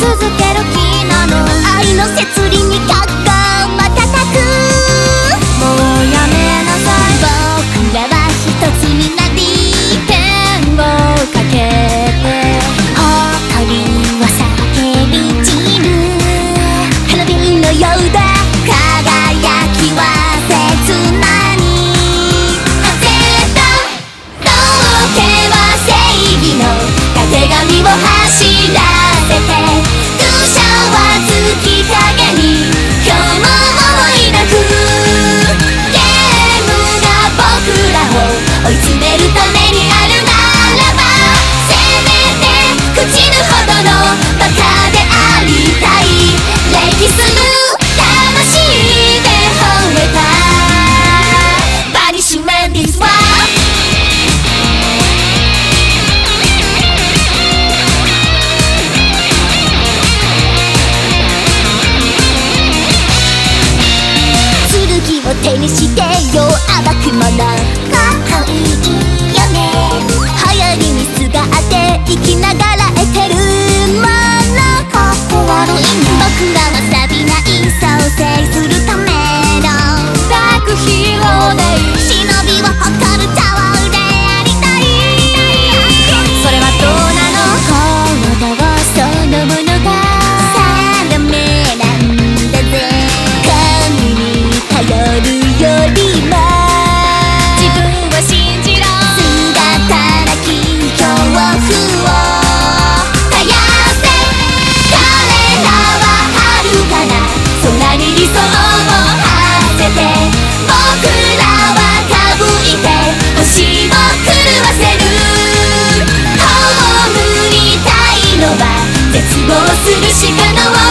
続ける気なの。愛の摂理にかか手にしてよ暴くもの。かっこいいよね。流行りにすがって生きながらするしかなわ